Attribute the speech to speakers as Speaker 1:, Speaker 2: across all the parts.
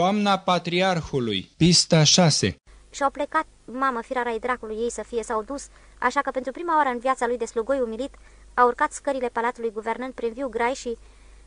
Speaker 1: Toamna Patriarhului Pista 6
Speaker 2: Și-au plecat, mamă, firara dracului ei să fie, s-au dus, așa că pentru prima oară în viața lui de slugoi umilit, a urcat scările palatului guvernând prin viu grai și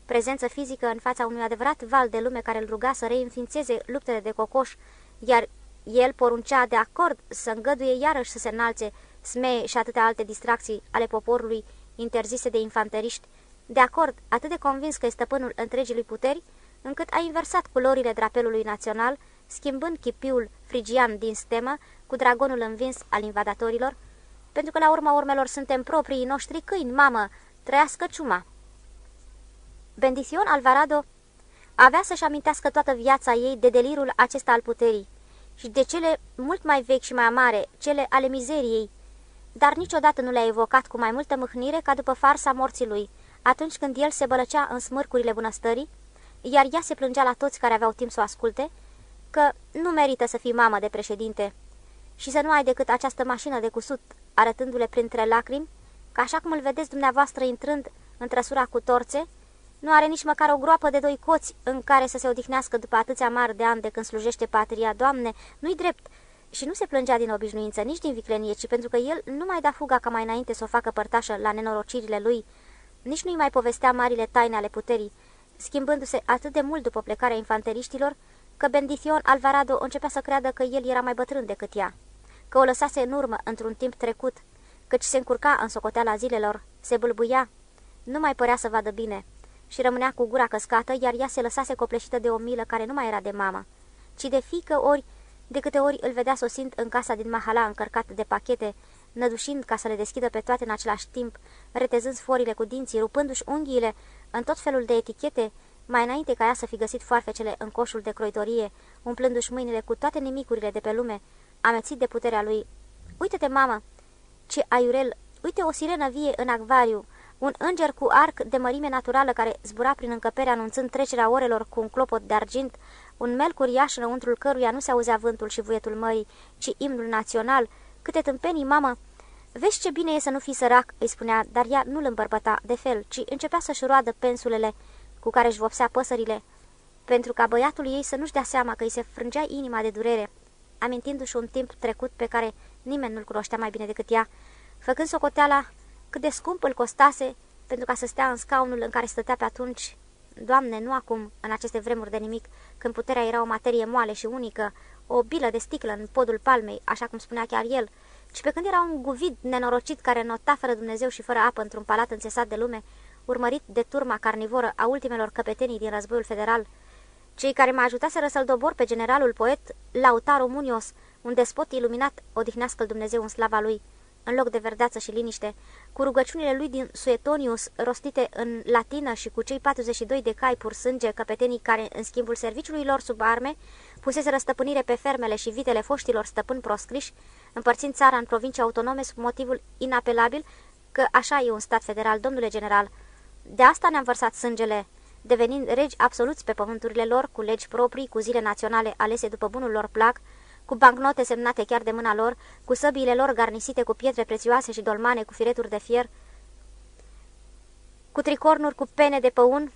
Speaker 2: prezență fizică în fața unui adevărat val de lume care îl ruga să reînființeze luptele de cocoș, iar el poruncea de acord să îngăduie iarăși să se înalțe smee și atâtea alte distracții ale poporului interzise de infanteriști, de acord, atât de convins că e stăpânul întregii lui puteri, încât a inversat culorile drapelului național, schimbând chipiul frigian din stemă cu dragonul învins al invadatorilor, pentru că la urma urmelor suntem proprii noștri câini, mamă, trăiască ciuma. Bendición Alvarado avea să-și amintească toată viața ei de delirul acesta al puterii și de cele mult mai vechi și mai amare, cele ale mizeriei, dar niciodată nu le-a evocat cu mai multă mâhnire ca după farsa morții lui, atunci când el se bălăcea în smârcurile bunăstării, iar ea se plângea la toți care aveau timp să o asculte, că nu merită să fii mamă de președinte și să nu ai decât această mașină de cusut, arătându-le printre lacrimi, că așa cum îl vedeți dumneavoastră intrând în trăsura cu torțe, nu are nici măcar o groapă de doi coți în care să se odihnească după atâția mari de ani de când slujește patria. Doamne, nu-i drept! Și nu se plângea din obișnuință, nici din viclenie, ci pentru că el nu mai da fuga ca mai înainte să o facă părtașă la nenorocirile lui, nici nu-i mai povestea marile taine ale puterii, schimbându-se atât de mult după plecarea infanteriștilor, că Bendition Alvarado începea să creadă că el era mai bătrân decât ea, că o lăsase în urmă într-un timp trecut, căci se încurca în socoteala zilelor, se bâlbâia, nu mai părea să vadă bine și rămânea cu gura căscată, iar ea se lăsase copleșită de o milă care nu mai era de mamă, ci de fică ori, de câte ori îl vedea sosind în casa din Mahala încărcat de pachete, nădușind ca să le deschidă pe toate în același timp, retezând sforile cu dinții, rupându-și unghiile în tot felul de etichete, mai înainte ca ea să fi găsit foarfecele în coșul de croitorie, umplându-și mâinile cu toate nimicurile de pe lume, amețit de puterea lui. Uite-te, mamă! Ce aiurel! Uite o sirenă vie în acvariu! Un înger cu arc de mărime naturală care zbura prin încăpere anunțând trecerea orelor cu un clopot de argint, un melc uriaș înăuntrul căruia nu se auzea vântul și vuietul mării, ci imnul național. Câte tâmpenii, mamă! Vezi ce bine e să nu fii sărac, îi spunea, dar ea nu îl îmbărbăta de fel, ci începea să-și roadă pensulele cu care își vopsea păsările, pentru ca băiatul ei să nu-și dea seama că îi se frângea inima de durere, amintindu-și un timp trecut pe care nimeni nu-l cunoștea mai bine decât ea, făcând socoteala cât de scump îl costase pentru ca să stea în scaunul în care stătea pe atunci. Doamne, nu acum, în aceste vremuri de nimic, când puterea era o materie moale și unică, o bilă de sticlă în podul palmei, așa cum spunea chiar el, ci pe când era un guvid nenorocit care nota fără Dumnezeu și fără apă într-un palat înțesat de lume, urmărit de turma carnivoră a ultimelor căpetenii din războiul federal, cei care mă ajutaseră să-l dobor pe generalul poet Lautaro Munios, un despot iluminat, odihnească-l Dumnezeu în slava lui, în loc de verdeață și liniște, cu rugăciunile lui din Suetonius rostite în latină și cu cei 42 de cai pur sânge căpetenii care, în schimbul serviciului lor sub arme, pusese răstăpânire pe fermele și vitele foștilor stăpâni proscriși, împărțind țara în provincii autonome sub motivul inapelabil că așa e un stat federal, domnule general. De asta ne-am vărsat sângele, devenind regi absoluți pe pământurile lor, cu legi proprii, cu zile naționale alese după bunul lor plac, cu bancnote semnate chiar de mâna lor, cu săbiile lor garnisite cu pietre prețioase și dolmane cu fireturi de fier, cu tricornuri cu pene de păun,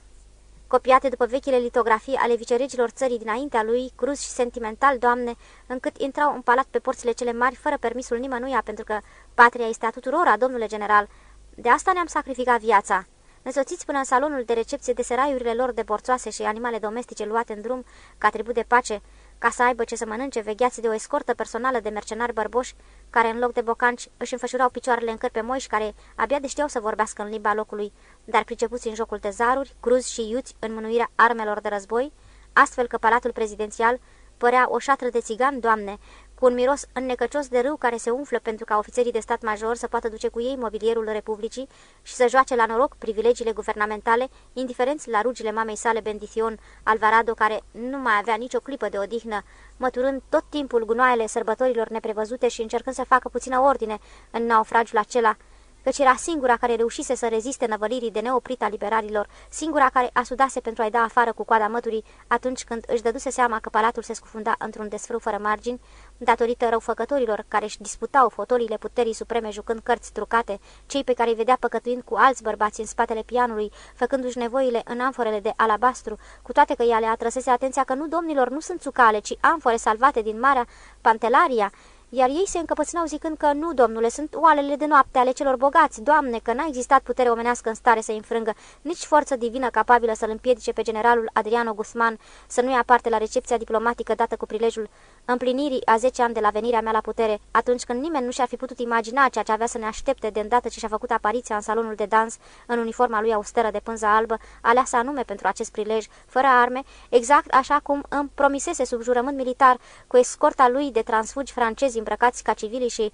Speaker 2: copiate după vechile litografii ale viceregilor țării dinaintea lui, cruz și sentimental, doamne, încât intrau în palat pe porțile cele mari fără permisul nimănuia, pentru că patria este a tuturora, domnule general. De asta ne-am sacrificat viața. Însoțiți până în salonul de recepție de seraiurile lor de borțoase și animale domestice luate în drum ca tribut de pace, ca să aibă ce să mănânce vegheați de o escortă personală de mercenari bărboși, care în loc de bocanci își înfășurau picioarele în cări pe moiși care abia deșteau să vorbească în limba locului, dar pricepuți în jocul tezaruri, cruzi și iuți în mânuirea armelor de război, astfel că palatul prezidențial părea o șatră de țigan, doamne, cu un miros înnecăcios de râu care se umflă pentru ca ofițerii de stat major să poată duce cu ei mobilierul Republicii și să joace la noroc privilegiile guvernamentale, indiferenți la rugile mamei sale Bendition Alvarado, care nu mai avea nicio clipă de odihnă, măturând tot timpul gunoaiele sărbătorilor neprevăzute și încercând să facă puțină ordine în naufragiul acela, căci era singura care reușise să reziste năvălirii de neoprit a liberalilor, singura care asudase pentru a-i da afară cu coada măturii atunci când își dăduse seama că palatul se scufunda într-un desfrâu fără margini, datorită răufăcătorilor care își disputau fotolile puterii supreme jucând cărți trucate, cei pe care îi vedea păcătuind cu alți bărbați în spatele pianului, făcându-și nevoile în amforele de alabastru, cu toate că ea le atrăsese atenția că nu domnilor nu sunt țucale, ci amfore salvate din Marea Pantelaria, iar ei se încăpățânau zicând că nu, domnule, sunt oalele de noapte ale celor bogați, doamne, că n-a existat putere omenească în stare să-i înfrângă, nici forță divină capabilă să-l împiedice pe generalul Adriano Guzman să nu ia parte la recepția diplomatică dată cu prilejul împlinirii a 10 ani de la venirea mea la putere, atunci când nimeni nu și-ar fi putut imagina ceea ce avea să ne aștepte de îndată ce și-a făcut apariția în salonul de dans, în uniforma lui austeră de pânză albă, aleasă anume pentru acest prilej, fără arme, exact așa cum îmi promisese sub jurământ militar, cu escorta lui de transfugi francezi îmbrăcați ca civili și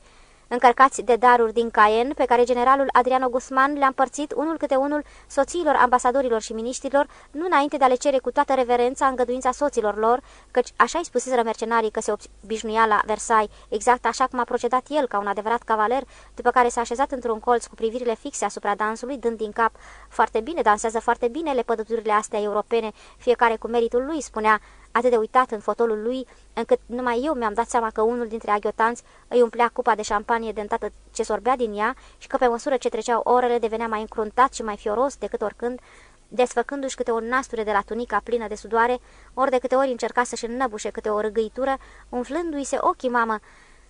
Speaker 2: încărcați de daruri din Caen, pe care generalul Adriano Guzman le-a împărțit unul câte unul soțiilor ambasadorilor și miniștrilor, nu înainte de a le cere cu toată reverența îngăduința soților lor, căci așa îi spuseseră mercenarii că se obișnuia la Versailles, exact așa cum a procedat el ca un adevărat cavaler, după care s-a așezat într-un colț cu privirile fixe asupra dansului, dând din cap, foarte bine, dansează foarte bine lepădăturile astea europene, fiecare cu meritul lui, spunea, atât de uitat în fotolul lui, încât numai eu mi-am dat seama că unul dintre aghiotanți îi umplea cupa de șampanie de îndată ce sorbea din ea și că pe măsură ce treceau orele devenea mai încruntat și mai fioros decât oricând, desfăcându-și câte o nasture de la tunica plină de sudoare, ori de câte ori încerca să-și înnăbușe câte o râgăitură, umflându-i se ochii mamă,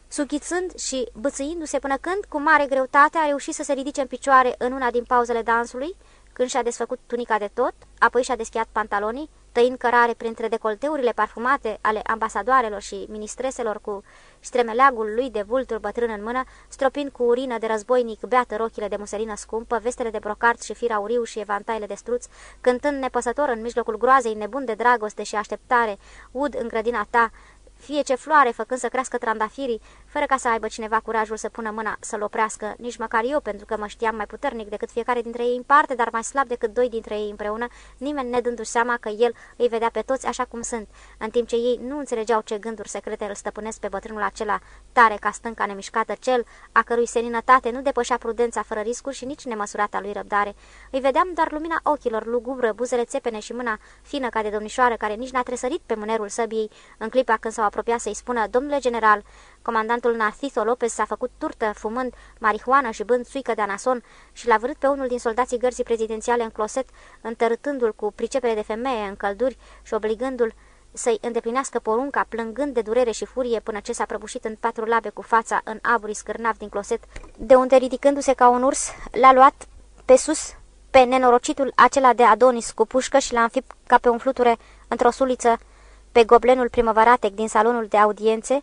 Speaker 2: sughițând și bățâindu-se până când, cu mare greutate, a reușit să se ridice în picioare în una din pauzele dansului, când și-a desfăcut tunica de tot, apoi și-a deschiat pantalonii, tăind cărare printre decolteurile parfumate ale ambasadoarelor și ministreselor cu stremeleagul lui de vultur bătrân în mână, stropind cu urină de războinic beată rochile de muselină scumpă, vestele de brocart și fir auriu și evantaile de struț, cântând nepăsător în mijlocul groazei nebun de dragoste și așteptare, ud în grădina ta, fie ce floare făcând să crească trandafirii, fără ca să aibă cineva curajul să pună mâna să-l oprească, nici măcar eu, pentru că mă știam mai puternic decât fiecare dintre ei în parte, dar mai slab decât doi dintre ei împreună, nimeni ne dându-și seama că el îi vedea pe toți așa cum sunt, în timp ce ei nu înțelegeau ce gânduri secrete îl stăpânesc pe bătrânul acela tare ca stânca nemișcată, cel a cărui seninătate nu depășea prudența fără riscuri și nici nemăsurata lui răbdare. Îi vedeam doar lumina ochilor, lugubră, buzele țepene și mâna fină ca de domnișoară, care nici n-a tresărit pe mânerul săbiei în clipa când s-au apropiat să-i spună, domnule general, comandantul Narciso Lopez s-a făcut turtă, fumând marihuană și bând suică de anason și l-a vărât pe unul din soldații gărzii prezidențiale în closet, întărâtându-l cu pricepere de femeie în călduri și obligându-l să-i îndeplinească porunca, plângând de durere și furie până ce s-a prăbușit în patru labe cu fața în aburi scârnav din closet, de unde ridicându-se ca un urs, l-a luat pe sus pe nenorocitul acela de Adonis cu pușcă și l-a înfipt ca pe un fluture într-o suliță pe goblenul primăvaratec din salonul de audiențe,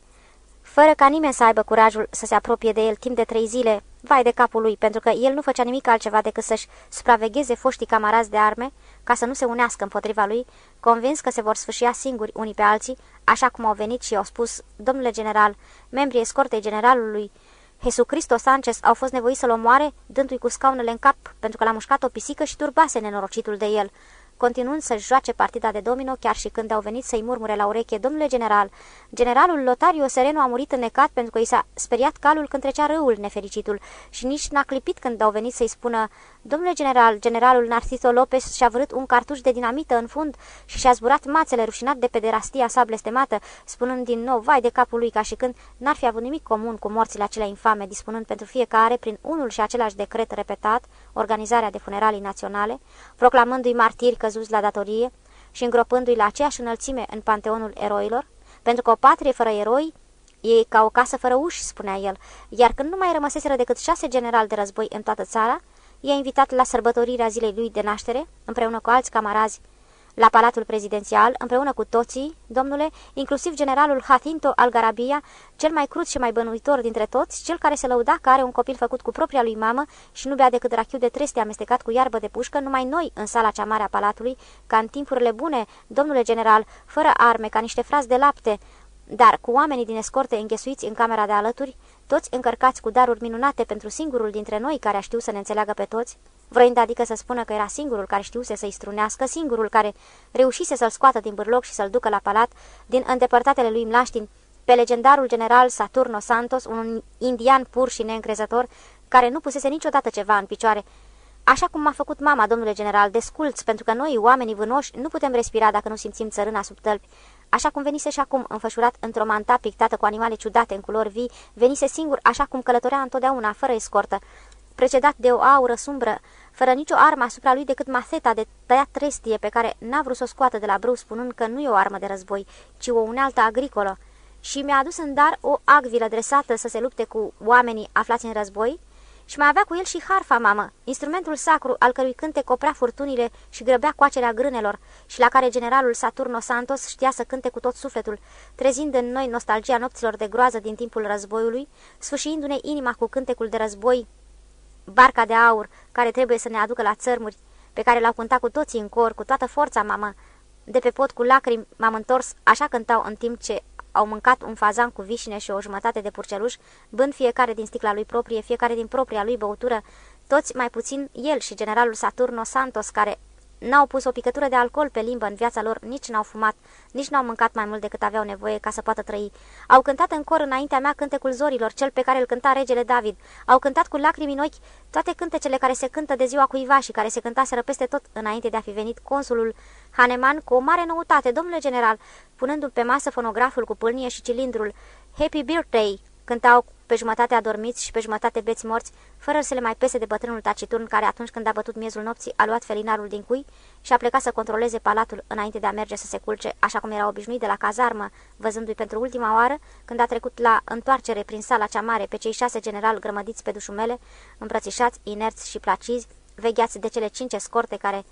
Speaker 2: fără ca nimeni să aibă curajul să se apropie de el timp de trei zile, vai de capul lui, pentru că el nu făcea nimic altceva decât să-și supravegheze foștii camarazi de arme, ca să nu se unească împotriva lui, convins că se vor sfârșia singuri unii pe alții, așa cum au venit și au spus, domnule general, membrii escortei generalului, Jesucristo Sanchez au fost nevoiți să-l omoare, dându-i cu scaunele în cap, pentru că l-a mușcat o pisică și turbase nenorocitul de el continuând să-și joace partida de domino chiar și când au venit să-i murmure la ureche, domnule general, generalul Lotario Sereno a murit înnecat pentru că i s-a speriat calul când trecea râul nefericitul și nici n-a clipit când au venit să-i spună, domnule general, generalul Narciso Lopez și-a vrut un cartuș de dinamită în fund și și-a zburat mațele rușinat de pederastia sa blestemată, spunând din nou, vai de capul lui, ca și când n-ar fi avut nimic comun cu morțile acelea infame, dispunând pentru fiecare, prin unul și același decret repetat, organizarea de funeralii naționale, proclamându-i martiri căzuți la datorie și îngropându-i la aceeași înălțime în panteonul eroilor, pentru că o patrie fără eroi e ca o casă fără uși, spunea el, iar când nu mai rămăseseră decât șase generali de război în toată țara, i-a invitat la sărbătorirea zilei lui de naștere, împreună cu alți camarazi la Palatul Prezidențial, împreună cu toții, domnule, inclusiv generalul Jacinto Algarabia, cel mai crud și mai bănuitor dintre toți, cel care se lăuda că are un copil făcut cu propria lui mamă și nu bea decât rachiu de treste amestecat cu iarbă de pușcă, numai noi în sala cea mare a Palatului, ca în timpurile bune, domnule general, fără arme, ca niște frazi de lapte, dar cu oamenii din escorte înghesuiți în camera de alături, toți încărcați cu daruri minunate pentru singurul dintre noi care a știut să ne înțeleagă pe toți, vrând adică să spună că era singurul care știuse să-i strunească, singurul care reușise să-l scoată din bârloc și să-l ducă la palat, din îndepărtatele lui mlaștini, pe legendarul general Saturno Santos, un indian pur și neîncrezător, care nu pusese niciodată ceva în picioare, Așa cum m-a făcut mama, domnule general, desculți, pentru că noi, oamenii vânoși, nu putem respira dacă nu simțim țărâna sub tălpi. Așa cum venise și acum, înfășurat într-o manta pictată cu animale ciudate în culori vii, venise singur, așa cum călătorea întotdeauna, fără escortă, precedat de o aură sumbră, fără nicio armă asupra lui decât maseta de tăiat trestie pe care n-a vrut să o scoată de la brâu, spunând că nu e o armă de război, ci o unealtă agricolă, și mi-a adus în dar o agvilă dresată să se lupte cu oamenii aflați în război, și mai avea cu el și harfa, mamă, instrumentul sacru al cărui cânte coprea furtunile și grăbea coacerea grânelor și la care generalul Saturno Santos știa să cânte cu tot sufletul, trezind în noi nostalgia nopților de groază din timpul războiului, sfâșiindu-ne inima cu cântecul de război, barca de aur care trebuie să ne aducă la țărmuri, pe care l-au cântat cu toții în cor, cu toată forța, mamă. De pe pot cu lacrimi m-am întors, așa cântau în timp ce au mâncat un fazan cu vișine și o jumătate de purceluș, bând fiecare din sticla lui proprie, fiecare din propria lui băutură, toți mai puțin el și generalul Saturno Santos, care N-au pus o picătură de alcool pe limbă în viața lor, nici n-au fumat, nici n-au mâncat mai mult decât aveau nevoie ca să poată trăi. Au cântat în cor înaintea mea cântecul zorilor, cel pe care îl cânta regele David. Au cântat cu lacrimi în ochi toate cântecele care se cântă de ziua cuiva și care se cântaseră peste tot înainte de a fi venit consulul Haneman cu o mare noutate, domnule general, punându-l pe masă fonograful cu pâlnie și cilindrul. Happy Birthday! Cântau pe jumătate adormiți și pe jumătate beți morți, fără să le mai pese de bătrânul taciturn care atunci când a bătut miezul nopții a luat felinarul din cui și a plecat să controleze palatul înainte de a merge să se culce, așa cum era obișnuit de la cazarmă, văzându-i pentru ultima oară, când a trecut la întoarcere prin sala cea mare pe cei șase generali grămădiți pe dușumele, îmbrățișați, inerți și placizi, vegheați de cele cinci escorte care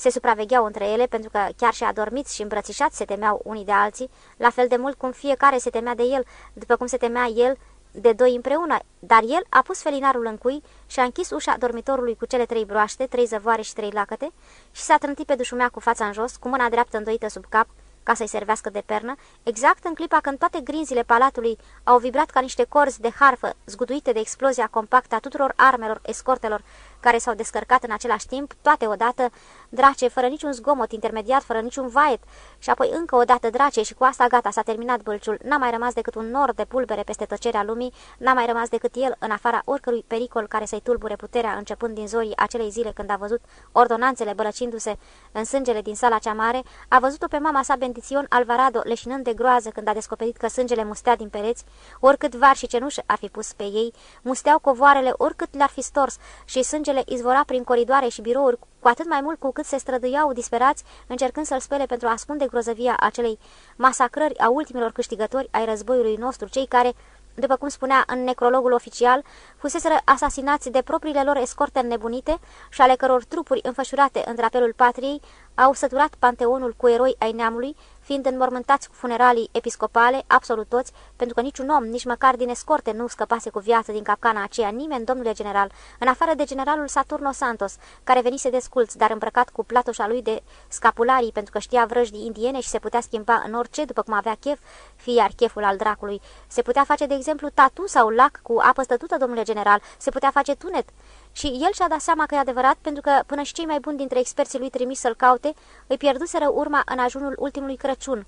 Speaker 2: se supravegheau între ele, pentru că chiar și adormiți și îmbrățișați se temeau unii de alții, la fel de mult cum fiecare se temea de el, după cum se temea el de doi împreună, dar el a pus felinarul în cui și a închis ușa dormitorului cu cele trei broaște, trei zăvoare și trei lacăte și s-a trântit pe dușumea cu fața în jos, cu mâna dreaptă îndoită sub cap, ca să-i servească de pernă, exact în clipa când toate grinzile palatului au vibrat ca niște corzi de harfă, zguduite de explozia compactă a tuturor armelor, escortelor care s-au descărcat în același timp, toate odată, drace, fără niciun zgomot intermediat, fără niciun vaet, și apoi încă o dată drace și cu asta gata, s-a terminat bălciul. N-a mai rămas decât un nor de pulbere peste tăcerea lumii, n-a mai rămas decât el, în afara oricărui pericol care să-i tulbure puterea, începând din zorii acelei zile când a văzut ordonanțele bălăcindu-se în sângele din sala cea mare, a văzut-o pe mama sa Bendițion Alvarado leșinând de groază când a descoperit că sângele mustea din pereți, oricât var și cenușă ar fi pus pe ei, musteau covoarele oricât le-ar fi stors și sânge Sângele izvora prin coridoare și birouri, cu atât mai mult cu cât se străduiau disperați, încercând să-l spele pentru a ascunde grozăvia acelei masacrări a ultimilor câștigători ai războiului nostru, cei care, după cum spunea în necrologul oficial, fuseseră asasinați de propriile lor escorte nebunite și ale căror trupuri înfășurate în drapelul patriei au săturat panteonul cu eroi ai neamului, fiind înmormântați cu funeralii episcopale, absolut toți, pentru că niciun om, nici măcar din escorte, nu scăpase cu viață din capcana aceea, nimeni, domnule general, în afară de generalul Saturno Santos, care venise de sculț, dar îmbrăcat cu platoșa lui de scapularii, pentru că știa vrăjdii indiene și se putea schimba în orice, după cum avea chef, fie ar cheful al dracului. Se putea face, de exemplu, tatu sau lac cu apă stătută, domnule general, se putea face tunet. Și el și-a dat seama că e adevărat, pentru că până și cei mai buni dintre experții lui trimis să-l caute, îi pierduseră urma în ajunul ultimului Crăciun.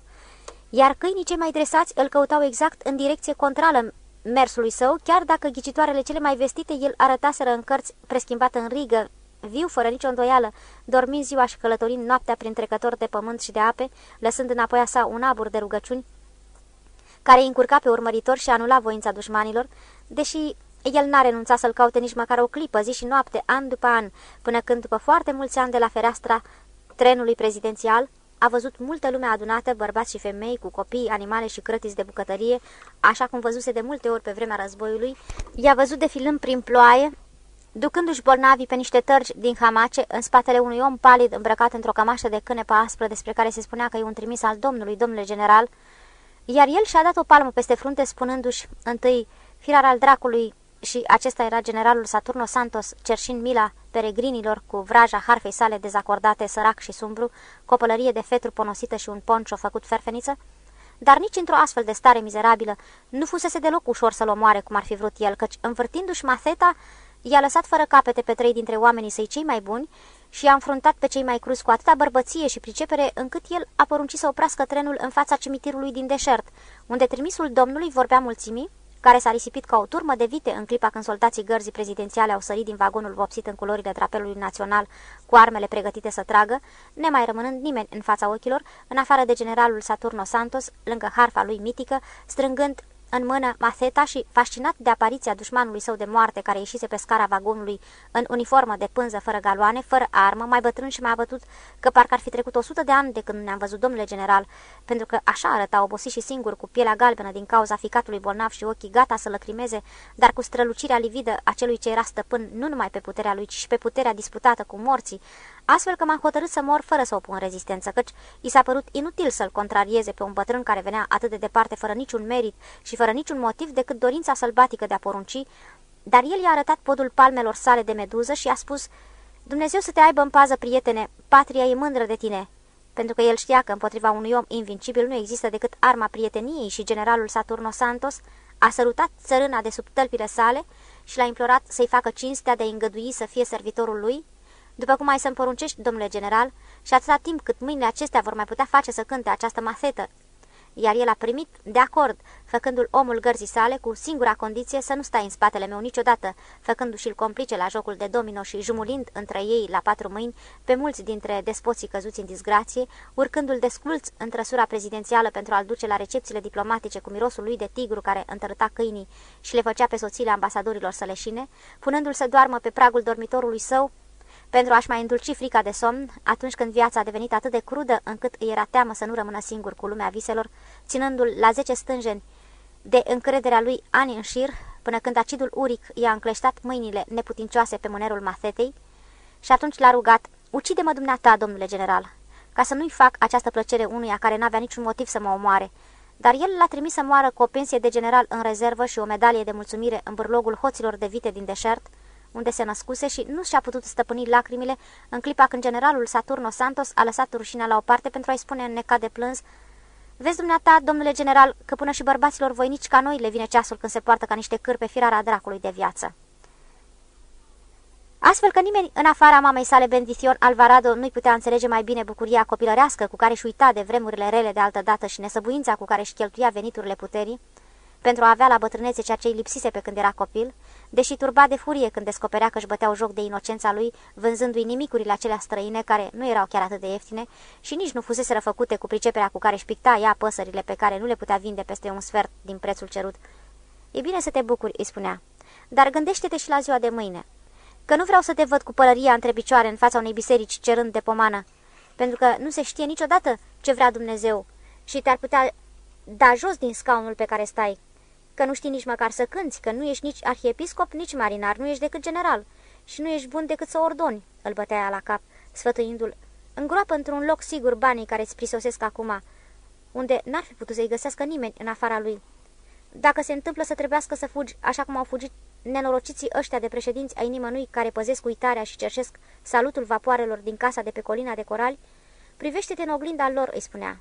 Speaker 2: Iar câinii cei mai dresați îl căutau exact în direcție contrară mersului său, chiar dacă ghicitoarele cele mai vestite el arătaseră în cărți preschimbată în rigă, viu, fără nicio îndoială, dormind ziua și călătorind noaptea prin trecători de pământ și de ape, lăsând înapoi a sa un abur de rugăciuni, care îi încurca pe urmăritor și anula voința dușmanilor, deși el n-a renunțat să-l caute nici măcar o clipă, zi și noapte, an după an, până când, după foarte mulți ani de la fereastra trenului prezidențial, a văzut multă lume adunată, bărbați și femei, cu copii, animale și crătiți de bucătărie, așa cum văzuse de multe ori pe vremea războiului. I-a văzut defilând prin ploaie, ducându-și bolnavii pe niște tărgi din hamace, în spatele unui om palid îmbrăcat într-o cămașă de cânepă aspră, despre care se spunea că e un trimis al domnului, domnule general, iar el și-a dat o palmă peste frunte, spunându-și întâi, firar al dracului, și acesta era generalul Saturno Santos, cerșind mila peregrinilor cu vraja harfei sale dezacordate, sărac și sumbru, copălărie de fetru ponosită și un poncio făcut ferfeniță, dar nici într-o astfel de stare mizerabilă nu fusese deloc ușor să-l omoare cum ar fi vrut el, căci, învârtindu-și mafeta, i-a lăsat fără capete pe trei dintre oamenii săi cei mai buni și i-a înfruntat pe cei mai cruzi cu atâta bărbăție și pricepere, încât el a poruncit să oprească trenul în fața cimitirului din deșert, unde trimisul domnului vorbea mulțimii, care s-a risipit ca o turmă de vite în clipa când soldații gărzii prezidențiale au sărit din vagonul vopsit în culorile drapelului național cu armele pregătite să tragă, nemai rămânând nimeni în fața ochilor, în afară de generalul Saturno Santos, lângă harfa lui mitică, strângând în mână Matheta și, fascinat de apariția dușmanului său de moarte care ieșise pe scara vagonului în uniformă de pânză fără galoane, fără armă, mai bătrân și mai abătut că parcă ar fi trecut o sută de ani de când ne-am văzut domnule general, pentru că așa arăta obosit și singur, cu pielea galbenă din cauza ficatului bolnav și ochii gata să lăcrimeze, dar cu strălucirea lividă a celui ce era stăpân nu numai pe puterea lui, ci și pe puterea disputată cu morții, astfel că m-am hotărât să mor fără să opun rezistență, căci i s-a părut inutil să-l contrarieze pe un bătrân care venea atât de departe fără niciun merit și fără niciun motiv decât dorința sălbatică de a porunci, dar el i-a arătat podul palmelor sale de meduză și a spus, Dumnezeu să te aibă în pază, prietene, patria e mândră de tine." Pentru că el știa că împotriva unui om invincibil nu există decât arma prieteniei și generalul Saturno Santos a sărutat țărâna de sub tălpile sale și l-a implorat să-i facă cinstea de a îngădui să fie servitorul lui, după cum ai să-mi poruncești, domnule general, și atâta timp cât mâinile acestea vor mai putea face să cânte această masetă. Iar el a primit de acord, făcându-l omul gărzii sale cu singura condiție să nu stai în spatele meu niciodată, făcându-și-l complice la jocul de domino și jumulind între ei la patru mâini pe mulți dintre despoții căzuți în disgrație, urcându-l desculț în trăsura prezidențială pentru a-l duce la recepțiile diplomatice cu mirosul lui de tigru care întărâta câinii și le făcea pe soțiile ambasadorilor să leșine, punându-l să doarmă pe pragul dormitorului său, pentru a-și mai îndulci frica de somn, atunci când viața a devenit atât de crudă încât îi era teamă să nu rămână singur cu lumea viselor, ținându-l la zece stânjeni de încrederea lui ani în șir, până când acidul uric i-a încleștat mâinile neputincioase pe mânerul masetei, și atunci l-a rugat, ucide-mă dumneata, domnule general, ca să nu-i fac această plăcere unuia care n-avea niciun motiv să mă omoare, dar el l-a trimis să moară cu o pensie de general în rezervă și o medalie de mulțumire în bârlogul hoților de vite din deșert, unde se născuse și nu și-a putut stăpâni lacrimile în clipa când generalul Saturno Santos a lăsat rușinea la o parte pentru a-i spune în necat de plâns Vezi dumneata, domnule general, că până și bărbaților voinici ca noi le vine ceasul când se poartă ca niște cârpe firara dracului de viață. Astfel că nimeni în afara mamei sale Bendition Alvarado nu-i putea înțelege mai bine bucuria copilărească cu care își uita de vremurile rele de altă dată și nesăbuința cu care își cheltuia veniturile puterii, pentru a avea la bătrânețe ceea ce îi lipsise pe când era copil, deși turba de furie când descoperea că își băteau joc de inocența lui, vânzându-i nimicurile acelea străine care nu erau chiar atât de ieftine și nici nu fusese făcute cu priceperea cu care își picta ea păsările pe care nu le putea vinde peste un sfert din prețul cerut. E bine să te bucuri, îi spunea, dar gândește-te și la ziua de mâine, că nu vreau să te văd cu pălăria între picioare în fața unei biserici cerând de pomană, pentru că nu se știe niciodată ce vrea Dumnezeu și te-ar putea da jos din scaunul pe care stai, că nu știi nici măcar să cânți, că nu ești nici arhiepiscop, nici marinar, nu ești decât general și nu ești bun decât să ordoni, îl bătea la cap, sfătuindu-l. Îngroapă într-un loc sigur banii care îți prisosesc acum, unde n-ar fi putut să-i găsească nimeni în afara lui. Dacă se întâmplă să trebuiască să fugi, așa cum au fugit nenorociții ăștia de președinți ai nimănui care păzesc uitarea și cerșesc salutul vapoarelor din casa de pe colina de corali, privește-te în oglinda lor, îi spunea.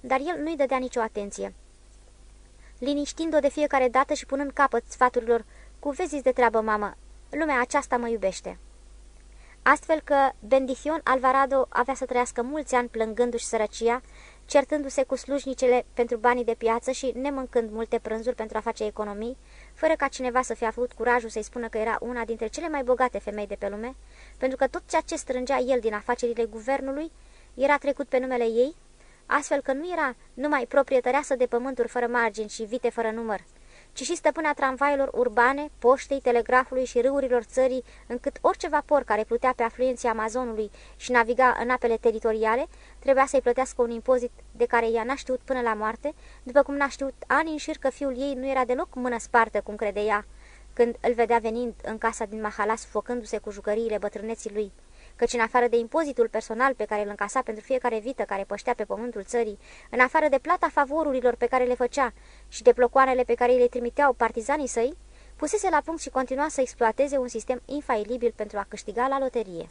Speaker 2: Dar el nu-i dădea nicio atenție liniștind-o de fiecare dată și punând capăt sfaturilor, cu vezi de treabă, mamă, lumea aceasta mă iubește. Astfel că Bendition Alvarado avea să trăiască mulți ani plângându-și sărăcia, certându-se cu slujnicele pentru banii de piață și nemâncând multe prânzuri pentru a face economii, fără ca cineva să fie avut curajul să-i spună că era una dintre cele mai bogate femei de pe lume, pentru că tot ceea ce strângea el din afacerile guvernului era trecut pe numele ei, astfel că nu era numai proprietăreasă de pământuri fără margini și vite fără număr, ci și stăpâna tramvailor urbane, poștei, telegrafului și râurilor țării, încât orice vapor care plutea pe afluenții Amazonului și naviga în apele teritoriale, trebuia să-i plătească un impozit de care ea n-a știut până la moarte, după cum n-a știut ani în șir că fiul ei nu era deloc mână spartă, cum crede ea, când îl vedea venind în casa din Mahala, sufocându-se cu jucăriile bătrâneții lui căci în afară de impozitul personal pe care îl încasa pentru fiecare vită care păștea pe pământul țării, în afară de plata favorurilor pe care le făcea și de plocoanele pe care le trimiteau partizanii săi, pusese la punct și continua să exploateze un sistem infailibil pentru a câștiga la loterie.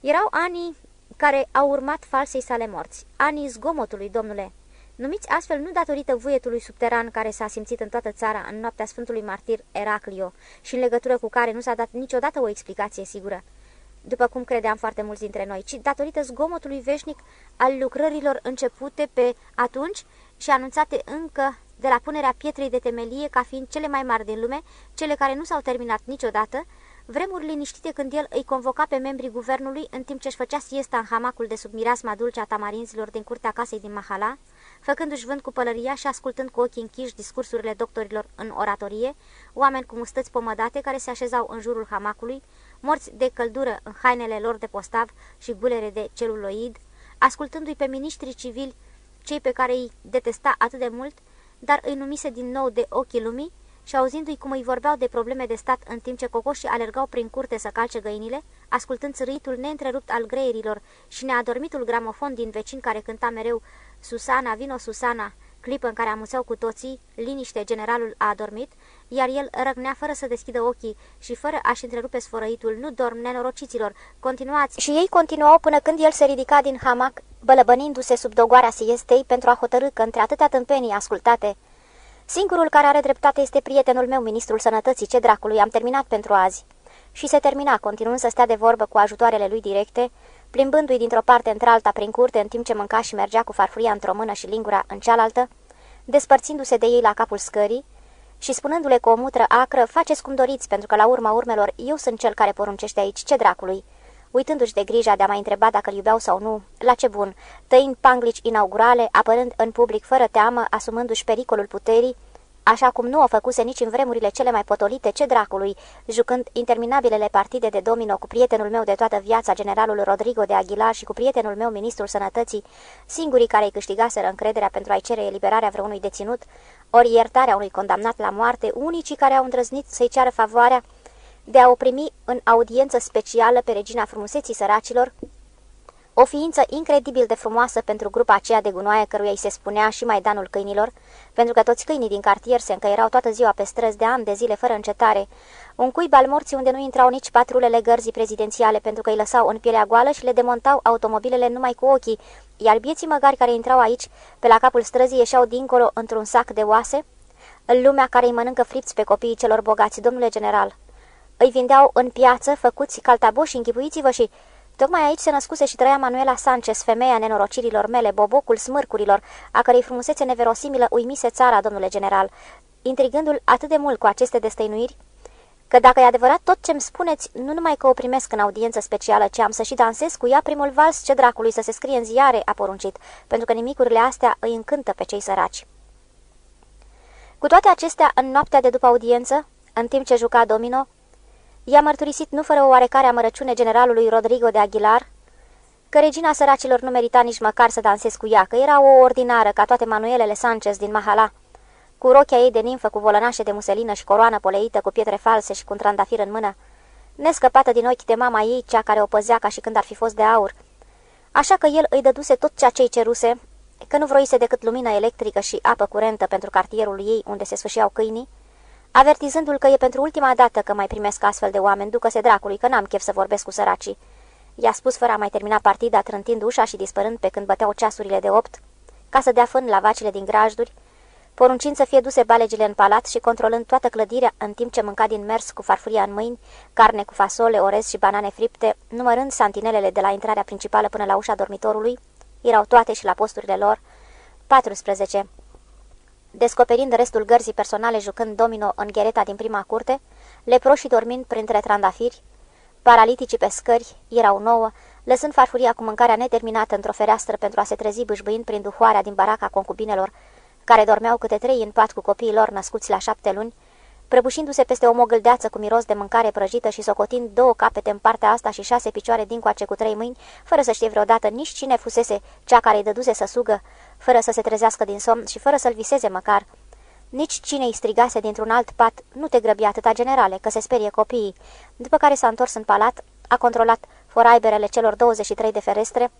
Speaker 2: Erau anii care au urmat falsei sale morți, anii zgomotului, domnule, numiți astfel nu datorită vuietului subteran care s-a simțit în toată țara în noaptea Sfântului Martir Eraclio și în legătură cu care nu s-a dat niciodată o explicație sigură, după cum credeam foarte mulți dintre noi, ci datorită zgomotului veșnic al lucrărilor începute pe atunci și anunțate încă de la punerea pietrei de temelie ca fiind cele mai mari din lume, cele care nu s-au terminat niciodată, vremuri liniștite când el îi convoca pe membrii guvernului în timp ce își făcea siesta în hamacul de sub mireasma dulce a tamarinzilor din curtea casei din Mahala, făcându-și vânt cu pălăria și ascultând cu ochii închiși discursurile doctorilor în oratorie, oameni cu mustăți pomădate care se așezau în jurul hamacului, morți de căldură în hainele lor de postav și gulere de celuloid, ascultându-i pe miniștrii civili, cei pe care îi detesta atât de mult, dar îi numise din nou de ochii lumii, și auzindu-i cum îi vorbeau de probleme de stat în timp ce cocoșii alergau prin curte să calce găinile, ascultând țârâitul neîntrerupt al greierilor și neadormitul gramofon din vecin care cânta mereu Susana, vino Susana, clipă în care amuțeau cu toții, liniște, generalul a adormit, iar el răgnea fără să deschidă ochii și fără a-și întrerupe sfărăitul, nu dorm nenorociților, continuați. Și ei continuau până când el se ridica din hamac, bălăbănindu-se sub dogoarea siestei pentru a hotărâ că între atâtea tâmpenii ascultate, Singurul care are dreptate este prietenul meu, ministrul sănătății, ce dracului, am terminat pentru azi. Și se termina, continuând să stea de vorbă cu ajutoarele lui directe, plimbându-i dintr-o parte într-alta prin curte în timp ce mânca și mergea cu farfuria într-o mână și lingura în cealaltă, despărțindu-se de ei la capul scării și spunându-le cu o mutră acră, faceți cum doriți, pentru că la urma urmelor eu sunt cel care poruncește aici, ce dracului. Uitându-și de grija de a mai întreba dacă îl iubeau sau nu, la ce bun, tăind panglici inaugurale, apărând în public fără teamă, asumându-și pericolul puterii, așa cum nu o făcuse nici în vremurile cele mai potolite, ce dracului, jucând interminabilele partide de domino cu prietenul meu de toată viața, generalul Rodrigo de Aguilar și cu prietenul meu, ministrul sănătății, singurii care îi câștigaseră încrederea pentru a-i cere eliberarea vreunui deținut, ori iertarea unui condamnat la moarte, unicii care au îndrăznit să-i ceară favoarea de a o primi în audiență specială pe regina frumuseții săracilor, o ființă incredibil de frumoasă pentru grupa aceea de gunoaie căruia îi se spunea și mai danul câinilor, pentru că toți câinii din cartier se încăierau toată ziua pe străzi de ani de zile fără încetare, un cuib al morții unde nu intrau nici patrulele gărzii prezidențiale pentru că îi lăsau în pielea goală și le demontau automobilele numai cu ochii, iar bieții măgari care intrau aici, pe la capul străzii, ieșeau dincolo într-un sac de oase, în lumea care îi mănâncă fripți pe copiii celor bogați, domnule general. Îi vindeau în piață, făcuți caltaboși, închipuiți-vă și Tocmai aici se născuse și trăia Manuela Sanchez, femeia nenorocirilor mele, bobocul smârcurilor, a cărei frumusețe neverosimilă uimise țara, domnule general, intrigându-l atât de mult cu aceste destăinuiri, că dacă e adevărat tot ce-mi spuneți, nu numai că o primesc în audiență specială, ci am să și dansez cu ea primul vals ce dracului să se scrie în ziare, a poruncit, pentru că nimicurile astea îi încântă pe cei săraci. Cu toate acestea, în noaptea de după audiență, în timp ce juca domino, I-a mărturisit nu fără o oarecare amărăciune generalului Rodrigo de Aguilar că regina săracilor nu merita nici măcar să dansez cu ea, că era o ordinară ca toate Manuelele Sanchez din Mahala, cu rochia ei de nimfă cu volănașe de muselină și coroană poleită cu pietre false și cu un trandafir în mână, nescăpată din ochi de mama ei, cea care o păzea ca și când ar fi fost de aur. Așa că el îi dăduse tot ceea ce-i ceruse, că nu vroise decât lumină electrică și apă curentă pentru cartierul ei unde se sfâșiau câinii, avertizându-l că e pentru ultima dată că mai primesc astfel de oameni, ducă-se dracului, că n-am chef să vorbesc cu săracii. I-a spus fără a mai termina partida, trântind ușa și dispărând pe când băteau ceasurile de opt, ca să dea fân la vacile din grajduri, poruncind să fie duse balegile în palat și controlând toată clădirea în timp ce mânca din mers cu farfuria în mâini, carne cu fasole, orez și banane fripte, numărând santinelele de la intrarea principală până la ușa dormitorului, erau toate și la posturile lor, 14 descoperind restul gărzii personale jucând domino în ghereta din prima curte, leproșii dormind printre trandafiri, paraliticii pe scări erau nouă, lăsând farfuria cu mâncarea neterminată într-o fereastră pentru a se trezi bâșbâind prin duhoarea din baraca concubinelor, care dormeau câte trei în pat cu copiii lor născuți la șapte luni, prăbușindu-se peste o mogâldeață cu miros de mâncare prăjită și socotind două capete în partea asta și șase picioare din coace cu trei mâini, fără să știe vreodată nici cine fusese cea care îi dăduse să sugă, fără să se trezească din somn și fără să-l viseze măcar. Nici cine îi strigase dintr-un alt pat, nu te grăbi atâta generale, că se sperie copiii. După care s-a întors în palat, a controlat foraiberele celor 23 de ferestre,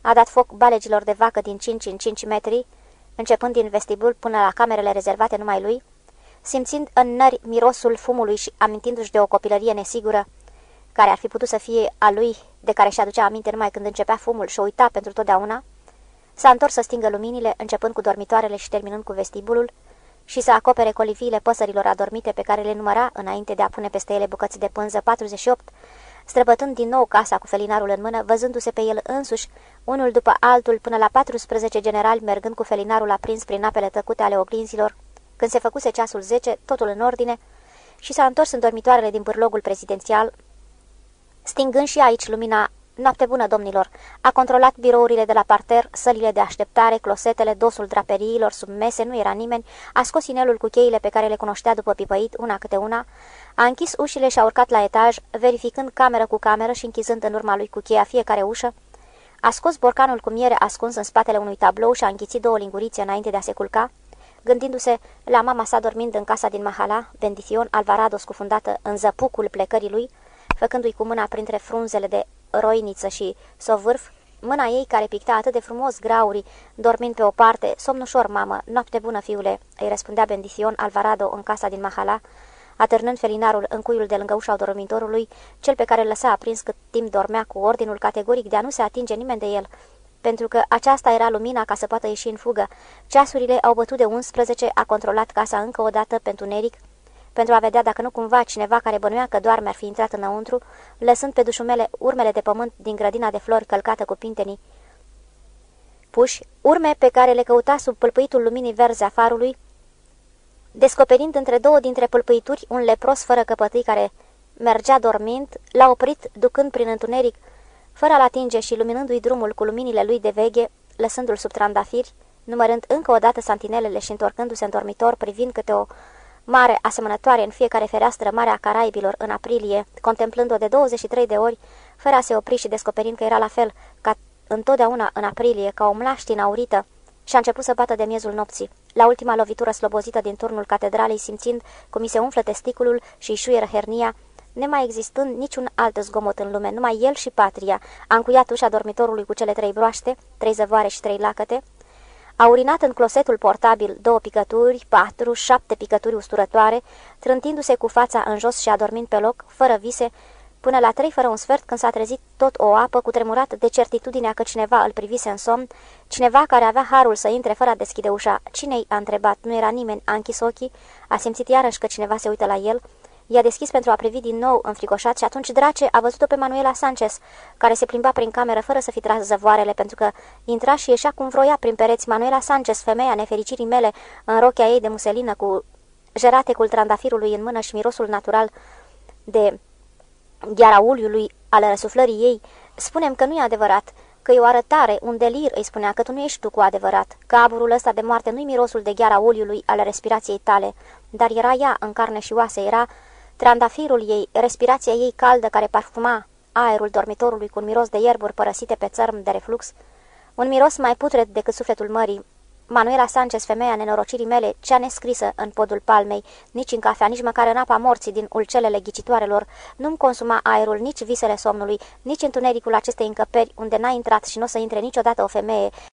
Speaker 2: a dat foc balegilor de vacă din 5 în 5 metri, începând din vestibul până la camerele rezervate numai lui, simțind în nări mirosul fumului și amintindu-și de o copilărie nesigură, care ar fi putut să fie a lui, de care și aducea aminte numai când începea fumul și o uita pentru totdeauna, s-a întors să stingă luminile, începând cu dormitoarele și terminând cu vestibulul, și să acopere coliviile păsărilor adormite pe care le număra înainte de a pune peste ele bucăți de pânză 48, străbătând din nou casa cu felinarul în mână, văzându-se pe el însuși, unul după altul, până la 14 generali mergând cu felinarul aprins prin apele tăcute ale oglinzilor, când se făcuse ceasul 10, totul în ordine, și s-a întors în dormitoarele din bârlogul prezidențial, stingând și aici lumina Noapte bună, domnilor! A controlat birourile de la parter, sălile de așteptare, closetele, dosul draperiilor, sub mese, nu era nimeni, a scos inelul cu cheile pe care le cunoștea după pipăit, una câte una, a închis ușile și a urcat la etaj, verificând cameră cu cameră și închizând în urma lui cu cheia fiecare ușă, a scos borcanul cu miere ascuns în spatele unui tablou și a înghițit două lingurițe înainte de a se culca, gândindu-se la mama sa dormind în casa din Mahala, Bendition Alvarado scufundată în zăpucul plecării lui, făcându-i cu mâna printre frunzele de roiniță și sovârf, mâna ei care picta atât de frumos graurii, dormind pe o parte, somnușor, mamă, noapte bună, fiule, îi răspundea Bendition Alvarado în casa din Mahala, atârnând felinarul în cuiul de lângă ușa dormitorului, cel pe care îl lăsa aprins cât timp dormea cu ordinul categoric de a nu se atinge nimeni de el, pentru că aceasta era lumina ca să poată ieși în fugă. Ceasurile au bătut de 11, a controlat casa încă o dată pentru Neric, pentru a vedea dacă nu cumva cineva care bănuia că doarme ar fi intrat înăuntru, lăsând pe dușumele urmele de pământ din grădina de flori călcată cu pintenii puși, urme pe care le căuta sub pâlpâitul luminii verzi a farului, descoperind între două dintre pâlpâituri un lepros fără căpătâi care mergea dormind, l-a oprit, ducând prin întuneric, fără a-l atinge și luminându-i drumul cu luminile lui de veche, lăsându-l sub trandafiri, numărând încă o dată santinelele și întorcându-se în dormitor, privind câte o mare asemănătoare în fiecare fereastră mare a Caraibilor în aprilie, contemplând-o de 23 de ori, fără a se opri și descoperind că era la fel ca întotdeauna în aprilie, ca o mlaștină aurită, și a început să bată de miezul nopții. La ultima lovitură slobozită din turnul catedralei, simțind cum mi se umflă testiculul și șuieră hernia, nemai existând niciun alt zgomot în lume, numai el și patria, a încuiat ușa dormitorului cu cele trei broaște, trei zăvoare și trei lacăte, a urinat în closetul portabil două picături, patru, șapte picături usturătoare, trântindu-se cu fața în jos și adormind pe loc, fără vise, până la trei fără un sfert când s-a trezit tot o apă cu tremurat de certitudinea că cineva îl privise în somn, cineva care avea harul să intre fără a deschide ușa. Cine-i? a întrebat? Nu era nimeni, a închis ochii, a simțit iarăși că cineva se uită la el, I-a deschis pentru a privi din nou înfricoșat și atunci Drace a văzut-o pe Manuela Sanchez, care se plimba prin cameră fără să fi tras zăvoarele, pentru că intra și ieșea cum vroia prin pereți. Manuela Sanchez, femeia nefericirii mele, în rochea ei de muselină cu jeratecul trandafirului în mână și mirosul natural de gheara uliului al răsuflării ei, spunem că nu e adevărat, că e o arătare, un delir, îi spunea, că tu nu ești tu cu adevărat, că aburul ăsta de moarte nu-i mirosul de gheara uliului al respirației tale, dar era ea în carne și oase, era Trandafirul ei, respirația ei caldă care parfuma aerul dormitorului cu un miros de ierburi părăsite pe țărm de reflux, un miros mai putred decât sufletul mării. Manuela Sanchez, femeia nenorocirii mele, cea nescrisă în podul palmei, nici în cafea, nici măcar în apa morții din ulcelele ghicitoarelor, nu-mi consuma aerul, nici visele somnului, nici întunericul acestei încăperi unde n-a intrat și nu o să intre niciodată o femeie,